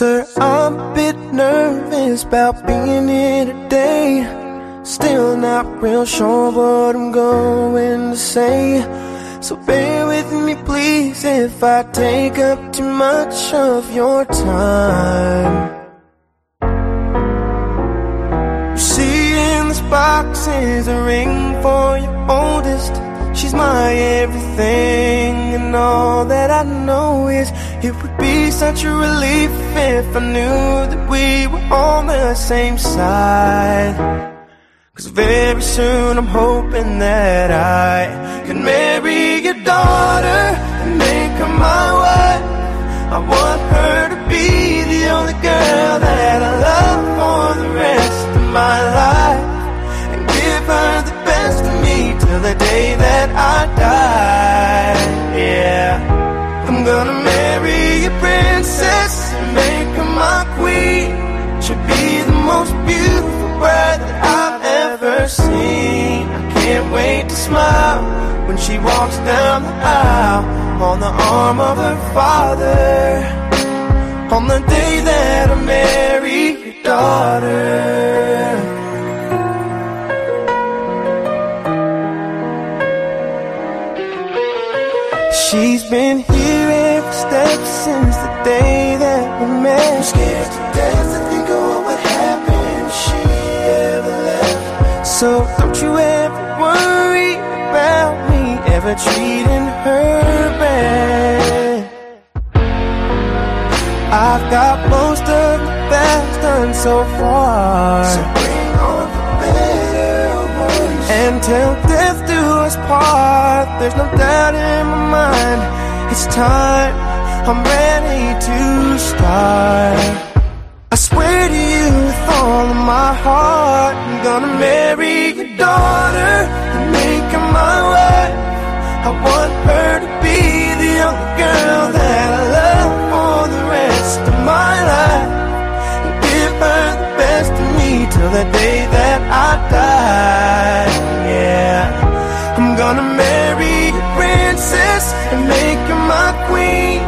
Sir, I'm a bit nervous about being here today. Still not real sure what I'm going to say. So bear with me, please, if I take up too much of your time. You see, in this box is a ring for your oldest. She's my everything, and all that I know is it would be such a relief if I knew that we were on the same side. Cause very soon I'm hoping that I can marry your daughter smile when she walks down the aisle on the arm of her father. On the day that I marry your daughter. She's been here every step since the day that we met. Me ever treating her bad. I've got most of the best done so far. So bring on the better ones. And till death do us part, there's no doubt in my mind. It's time, I'm ready to start. I swear to you with all of my heart, I'm gonna marry your daughter and make her my wife. I want her to be the only girl that I love for the rest of my life. And give her the best of me till the day that I die. Yeah, I'm gonna marry a princess and make her my queen.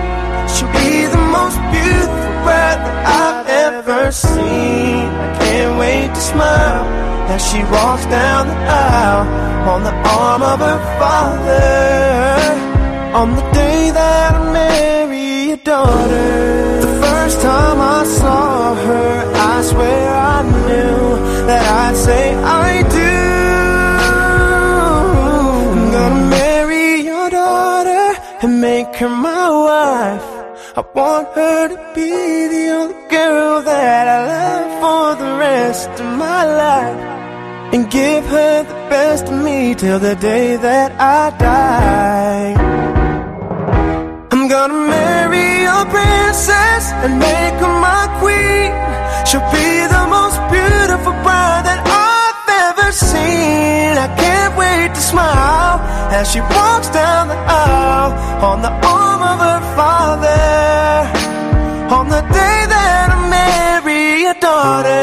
She'll be the most beautiful bride that I've ever seen. I can't wait to smile as she walks down the aisle on the arm of her father. On the day that I marry your daughter. The first time I saw her, I swear I knew that I'd say I do. I'm gonna marry your daughter and make her my wife. I want her to be the only girl that I love for the rest of my life. And give her the best of me till the day that I die. I'm gonna marry a princess and make her my queen. She'll be the most beautiful bride that I've ever seen. I can't wait to smile as she walks down the aisle on the arm of her father. On the day that I marry your daughter.